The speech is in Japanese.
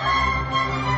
うん。